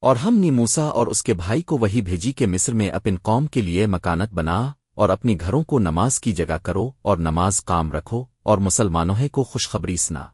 اور ہم نے موسا اور اس کے بھائی کو وہی بھیجی کہ مصر میں اپن قوم کے لیے مکانت بنا اور اپنی گھروں کو نماز کی جگہ کرو اور نماز کام رکھو اور مسلمانوں کو خوشخبری سنا۔